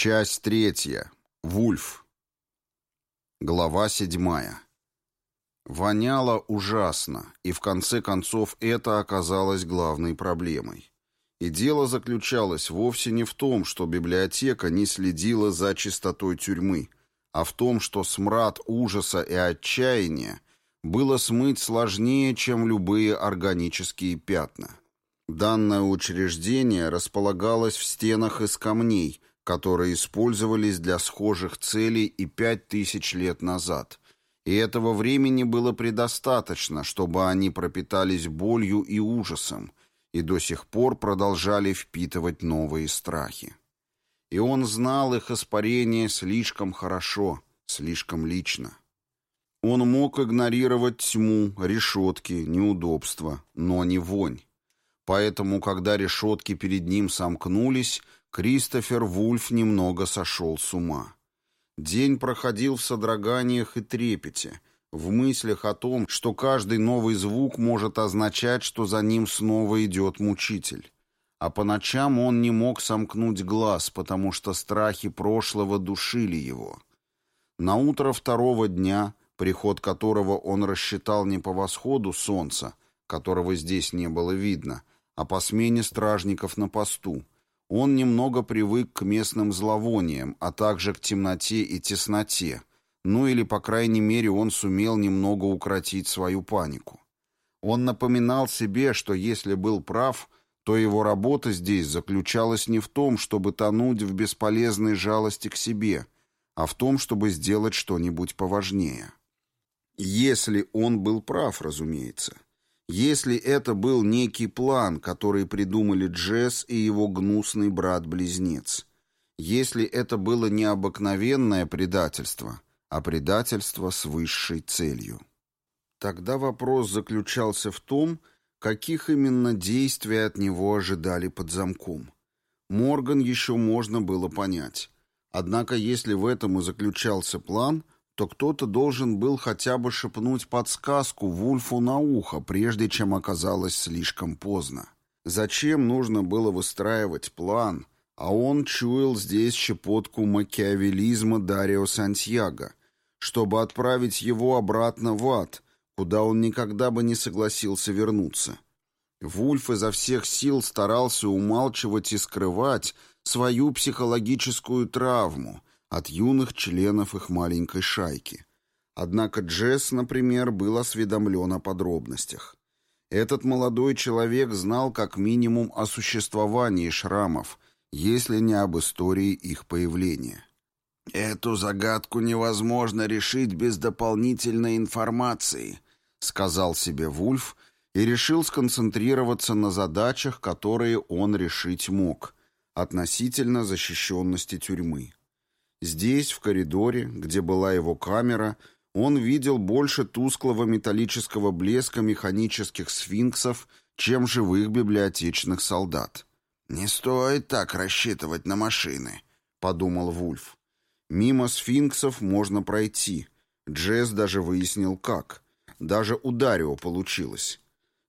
Часть третья. Вульф. Глава седьмая. Воняло ужасно, и в конце концов это оказалось главной проблемой. И дело заключалось вовсе не в том, что библиотека не следила за чистотой тюрьмы, а в том, что смрад ужаса и отчаяния было смыть сложнее, чем любые органические пятна. Данное учреждение располагалось в стенах из камней, которые использовались для схожих целей и пять тысяч лет назад, и этого времени было предостаточно, чтобы они пропитались болью и ужасом, и до сих пор продолжали впитывать новые страхи. И он знал их испарение слишком хорошо, слишком лично. Он мог игнорировать тьму, решетки, неудобства, но не вонь. Поэтому, когда решетки перед ним сомкнулись, Кристофер Вульф немного сошел с ума. День проходил в содроганиях и трепете, в мыслях о том, что каждый новый звук может означать, что за ним снова идет мучитель. А по ночам он не мог сомкнуть глаз, потому что страхи прошлого душили его. На утро второго дня, приход которого он рассчитал не по восходу солнца, которого здесь не было видно, а по смене стражников на посту, он немного привык к местным зловониям, а также к темноте и тесноте, ну или, по крайней мере, он сумел немного укротить свою панику. Он напоминал себе, что если был прав, то его работа здесь заключалась не в том, чтобы тонуть в бесполезной жалости к себе, а в том, чтобы сделать что-нибудь поважнее. Если он был прав, разумеется. Если это был некий план, который придумали Джесс и его гнусный брат-близнец. Если это было необыкновенное предательство – а предательство с высшей целью. Тогда вопрос заключался в том, каких именно действий от него ожидали под замком. Морган еще можно было понять. Однако если в этом и заключался план, то кто-то должен был хотя бы шепнуть подсказку Вульфу на ухо, прежде чем оказалось слишком поздно. Зачем нужно было выстраивать план, а он чуял здесь щепотку макиавелизма Дарио Сантьяго, чтобы отправить его обратно в ад, куда он никогда бы не согласился вернуться. Вульф изо всех сил старался умалчивать и скрывать свою психологическую травму от юных членов их маленькой шайки. Однако Джесс, например, был осведомлен о подробностях. Этот молодой человек знал как минимум о существовании шрамов, если не об истории их появления. «Эту загадку невозможно решить без дополнительной информации», — сказал себе Вульф и решил сконцентрироваться на задачах, которые он решить мог, относительно защищенности тюрьмы. Здесь, в коридоре, где была его камера, он видел больше тусклого металлического блеска механических сфинксов, чем живых библиотечных солдат. «Не стоит так рассчитывать на машины», — подумал Вульф. Мимо сфинксов можно пройти. Джесс даже выяснил, как. Даже у получилось.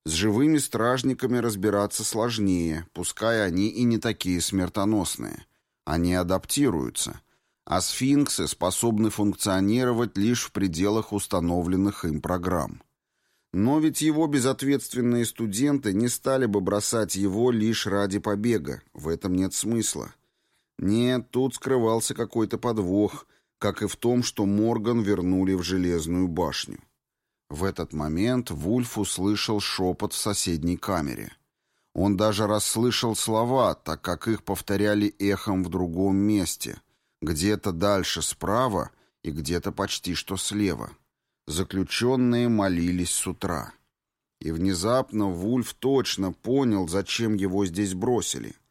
С живыми стражниками разбираться сложнее, пускай они и не такие смертоносные. Они адаптируются. А сфинксы способны функционировать лишь в пределах установленных им программ. Но ведь его безответственные студенты не стали бы бросать его лишь ради побега. В этом нет смысла. Нет, тут скрывался какой-то подвох, как и в том, что Морган вернули в Железную башню. В этот момент Вульф услышал шепот в соседней камере. Он даже расслышал слова, так как их повторяли эхом в другом месте, где-то дальше справа и где-то почти что слева. Заключенные молились с утра. И внезапно Вульф точно понял, зачем его здесь бросили —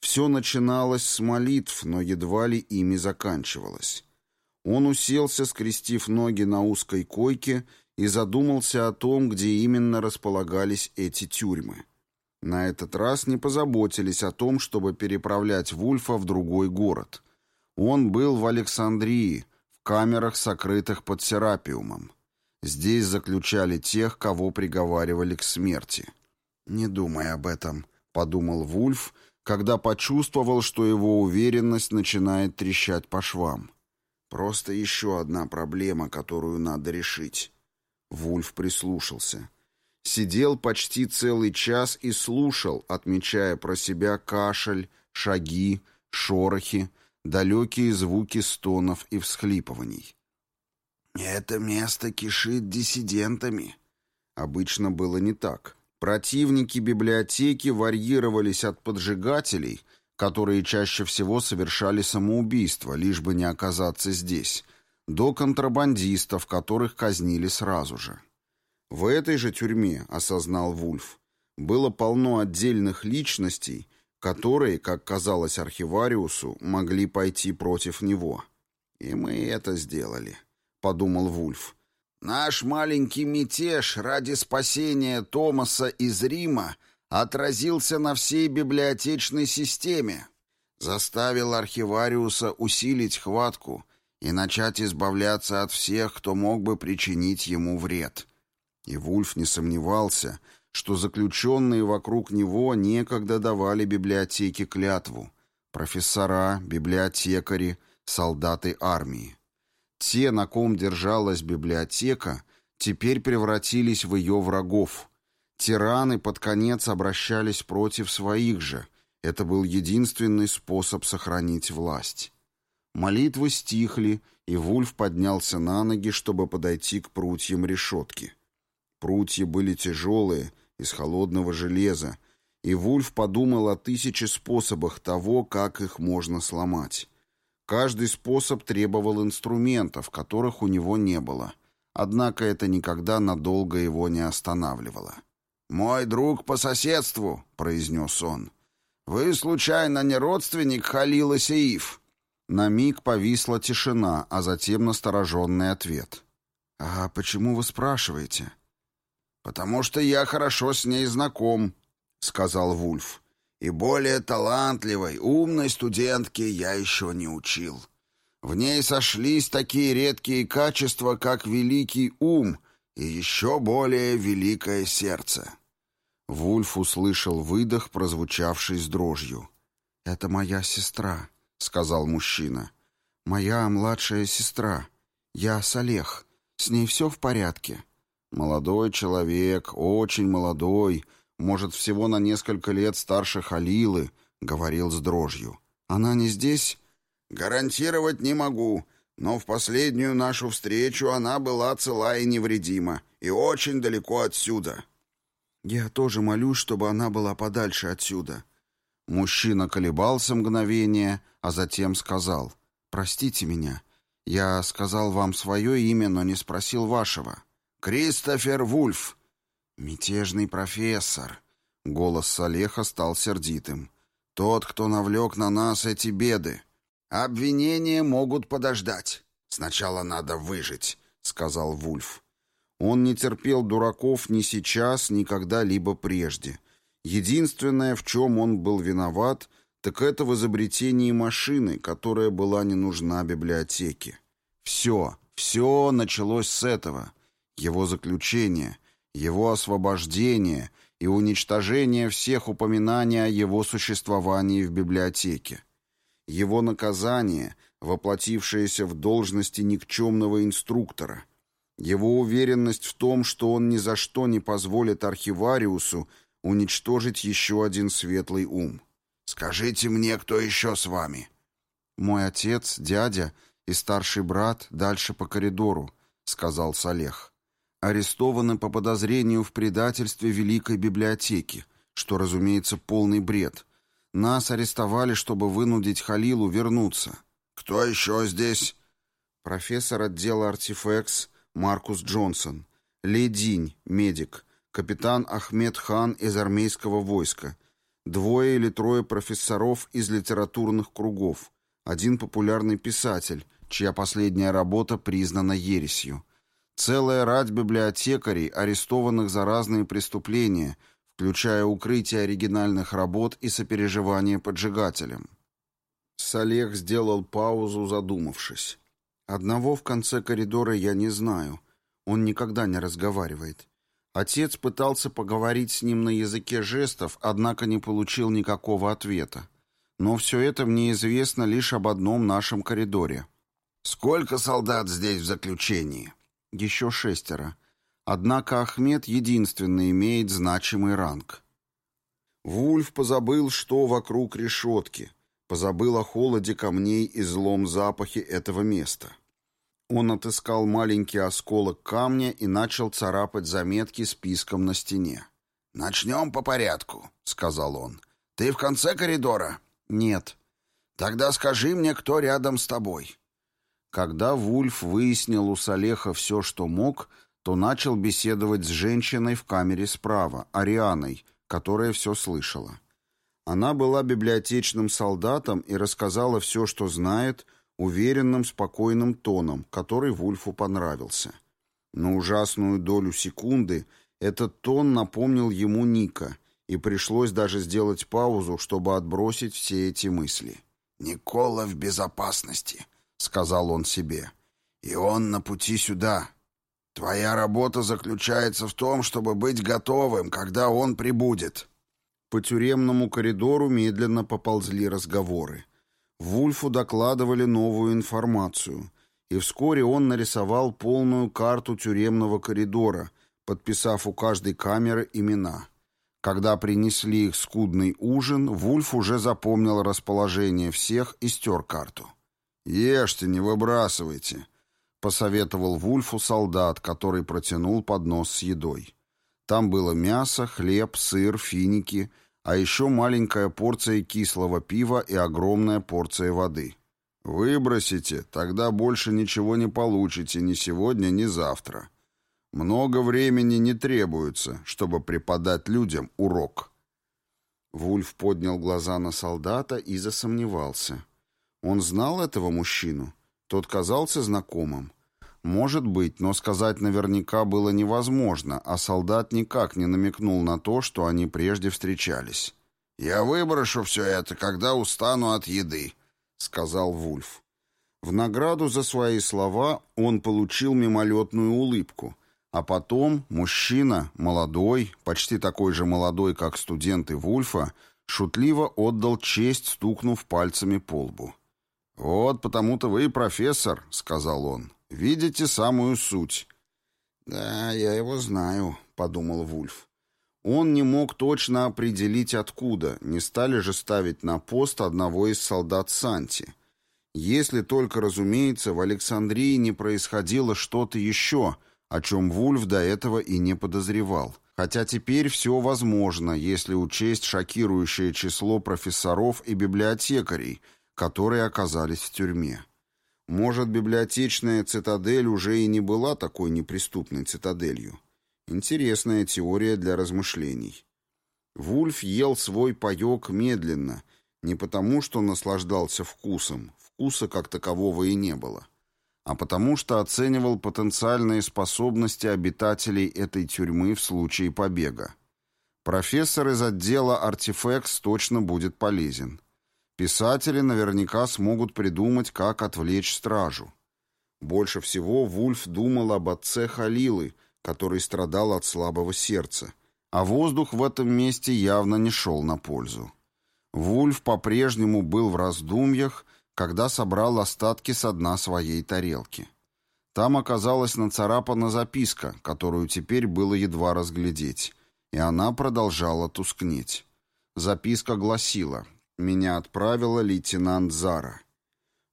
все начиналось с молитв, но едва ли ими заканчивалось. Он уселся, скрестив ноги на узкой койке, и задумался о том, где именно располагались эти тюрьмы. На этот раз не позаботились о том, чтобы переправлять Вульфа в другой город. Он был в Александрии, в камерах, сокрытых под Серапиумом. Здесь заключали тех, кого приговаривали к смерти. «Не думай об этом», — подумал Вульф, — когда почувствовал, что его уверенность начинает трещать по швам. Просто еще одна проблема, которую надо решить. Вульф прислушался. Сидел почти целый час и слушал, отмечая про себя кашель, шаги, шорохи, далекие звуки стонов и всхлипываний. «Это место кишит диссидентами». Обычно было не так. Противники библиотеки варьировались от поджигателей, которые чаще всего совершали самоубийство, лишь бы не оказаться здесь, до контрабандистов, которых казнили сразу же. В этой же тюрьме, осознал Вульф, было полно отдельных личностей, которые, как казалось архивариусу, могли пойти против него. И мы это сделали, подумал Вульф. Наш маленький мятеж ради спасения Томаса из Рима отразился на всей библиотечной системе, заставил архивариуса усилить хватку и начать избавляться от всех, кто мог бы причинить ему вред. И Вульф не сомневался, что заключенные вокруг него некогда давали библиотеке клятву. Профессора, библиотекари, солдаты армии. Те, на ком держалась библиотека, теперь превратились в ее врагов. Тираны под конец обращались против своих же. Это был единственный способ сохранить власть. Молитвы стихли, и Вульф поднялся на ноги, чтобы подойти к прутьям решетки. Прутья были тяжелые, из холодного железа, и Вульф подумал о тысяче способах того, как их можно сломать. Каждый способ требовал инструментов, которых у него не было. Однако это никогда надолго его не останавливало. «Мой друг по соседству», — произнес он. «Вы, случайно, не родственник Халила Сеиф?» На миг повисла тишина, а затем настороженный ответ. «А почему вы спрашиваете?» «Потому что я хорошо с ней знаком», — сказал Вульф. «И более талантливой, умной студентки я еще не учил. В ней сошлись такие редкие качества, как великий ум и еще более великое сердце». Вульф услышал выдох, прозвучавший с дрожью. «Это моя сестра», — сказал мужчина. «Моя младшая сестра. Я Салех. С ней все в порядке?» Молодой человек, очень молодой, может, всего на несколько лет старше Халилы, говорил с дрожью. Она не здесь? Гарантировать не могу, но в последнюю нашу встречу она была цела и невредима, и очень далеко отсюда. Я тоже молюсь, чтобы она была подальше отсюда. Мужчина колебался мгновение, а затем сказал: "Простите меня. Я сказал вам свое имя, но не спросил вашего". «Кристофер Вульф!» «Мятежный профессор!» Голос Салеха стал сердитым. «Тот, кто навлек на нас эти беды. Обвинения могут подождать. Сначала надо выжить», — сказал Вульф. Он не терпел дураков ни сейчас, ни когда-либо прежде. Единственное, в чем он был виноват, так это в изобретении машины, которая была не нужна библиотеке. Все, все началось с этого — его заключение, его освобождение и уничтожение всех упоминаний о его существовании в библиотеке. Его наказание, воплотившееся в должности никчемного инструктора. Его уверенность в том, что он ни за что не позволит архивариусу уничтожить еще один светлый ум. «Скажите мне, кто еще с вами?» «Мой отец, дядя и старший брат дальше по коридору», — сказал Салех арестованы по подозрению в предательстве Великой библиотеки, что, разумеется, полный бред. Нас арестовали, чтобы вынудить Халилу вернуться. Кто еще здесь? Профессор отдела артефекс Маркус Джонсон, Лединь, медик, капитан Ахмед Хан из армейского войска, двое или трое профессоров из литературных кругов, один популярный писатель, чья последняя работа признана ересью, Целая рать библиотекарей, арестованных за разные преступления, включая укрытие оригинальных работ и сопереживание поджигателям. Салех сделал паузу, задумавшись. Одного в конце коридора я не знаю. Он никогда не разговаривает. Отец пытался поговорить с ним на языке жестов, однако не получил никакого ответа. Но все это мне известно лишь об одном нашем коридоре. «Сколько солдат здесь в заключении?» «Еще шестеро. Однако Ахмед единственный имеет значимый ранг». Вульф позабыл, что вокруг решетки, позабыл о холоде камней и злом запахе этого места. Он отыскал маленький осколок камня и начал царапать заметки списком на стене. «Начнем по порядку», — сказал он. «Ты в конце коридора?» «Нет». «Тогда скажи мне, кто рядом с тобой». Когда Вульф выяснил у Салеха все, что мог, то начал беседовать с женщиной в камере справа, Арианой, которая все слышала. Она была библиотечным солдатом и рассказала все, что знает, уверенным, спокойным тоном, который Вульфу понравился. На ужасную долю секунды этот тон напомнил ему Ника, и пришлось даже сделать паузу, чтобы отбросить все эти мысли. «Никола в безопасности», — сказал он себе. «И он на пути сюда. Твоя работа заключается в том, чтобы быть готовым, когда он прибудет». По тюремному коридору медленно поползли разговоры. Вульфу докладывали новую информацию, и вскоре он нарисовал полную карту тюремного коридора, подписав у каждой камеры имена. Когда принесли их скудный ужин, Вульф уже запомнил расположение всех и стер карту. «Ешьте, не выбрасывайте», — посоветовал Вульфу солдат, который протянул поднос с едой. Там было мясо, хлеб, сыр, финики, а еще маленькая порция кислого пива и огромная порция воды. «Выбросите, тогда больше ничего не получите ни сегодня, ни завтра. Много времени не требуется, чтобы преподать людям урок». Вульф поднял глаза на солдата и засомневался. Он знал этого мужчину? Тот казался знакомым. Может быть, но сказать наверняка было невозможно, а солдат никак не намекнул на то, что они прежде встречались. «Я выброшу все это, когда устану от еды», — сказал Вульф. В награду за свои слова он получил мимолетную улыбку, а потом мужчина, молодой, почти такой же молодой, как студенты Вульфа, шутливо отдал честь, стукнув пальцами по лбу. «Вот потому-то вы и профессор», — сказал он. «Видите самую суть». «Да, я его знаю», — подумал Вульф. Он не мог точно определить, откуда, не стали же ставить на пост одного из солдат Санти. Если только, разумеется, в Александрии не происходило что-то еще — о чем Вульф до этого и не подозревал. Хотя теперь все возможно, если учесть шокирующее число профессоров и библиотекарей, которые оказались в тюрьме. Может, библиотечная цитадель уже и не была такой неприступной цитаделью. Интересная теория для размышлений. Вульф ел свой паек медленно, не потому что наслаждался вкусом, вкуса как такового и не было а потому что оценивал потенциальные способности обитателей этой тюрьмы в случае побега. Профессор из отдела «Артефекс» точно будет полезен. Писатели наверняка смогут придумать, как отвлечь стражу. Больше всего Вульф думал об отце Халилы, который страдал от слабого сердца, а воздух в этом месте явно не шел на пользу. Вульф по-прежнему был в раздумьях, когда собрал остатки с дна своей тарелки. Там оказалась нацарапана записка, которую теперь было едва разглядеть, и она продолжала тускнеть. Записка гласила «Меня отправила лейтенант Зара».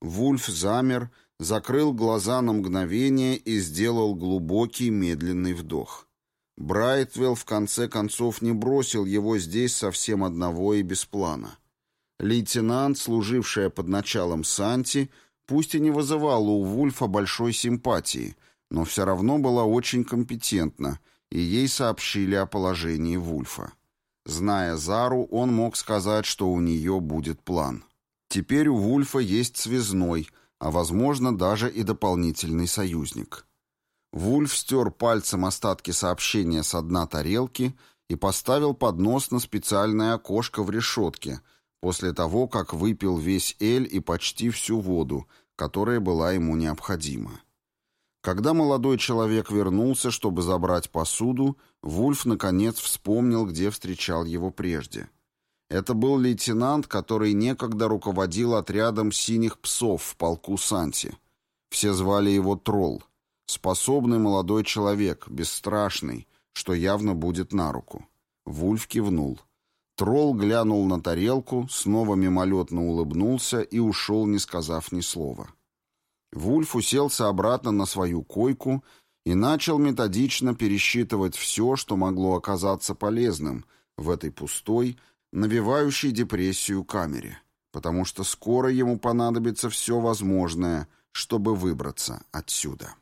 Вульф замер, закрыл глаза на мгновение и сделал глубокий медленный вдох. Брайтвелл в конце концов не бросил его здесь совсем одного и без плана. Лейтенант, служившая под началом Санти, пусть и не вызывала у Вульфа большой симпатии, но все равно была очень компетентна, и ей сообщили о положении Вульфа. Зная Зару, он мог сказать, что у нее будет план. Теперь у Вульфа есть связной, а, возможно, даже и дополнительный союзник. Вульф стер пальцем остатки сообщения с дна тарелки и поставил поднос на специальное окошко в решетке — после того, как выпил весь эль и почти всю воду, которая была ему необходима. Когда молодой человек вернулся, чтобы забрать посуду, Вульф наконец вспомнил, где встречал его прежде. Это был лейтенант, который некогда руководил отрядом синих псов в полку Санти. Все звали его Тролл. Способный молодой человек, бесстрашный, что явно будет на руку. Вульф кивнул. Тролл глянул на тарелку, снова мимолетно улыбнулся и ушел, не сказав ни слова. Вульф уселся обратно на свою койку и начал методично пересчитывать все, что могло оказаться полезным в этой пустой, навевающей депрессию камере, потому что скоро ему понадобится все возможное, чтобы выбраться отсюда.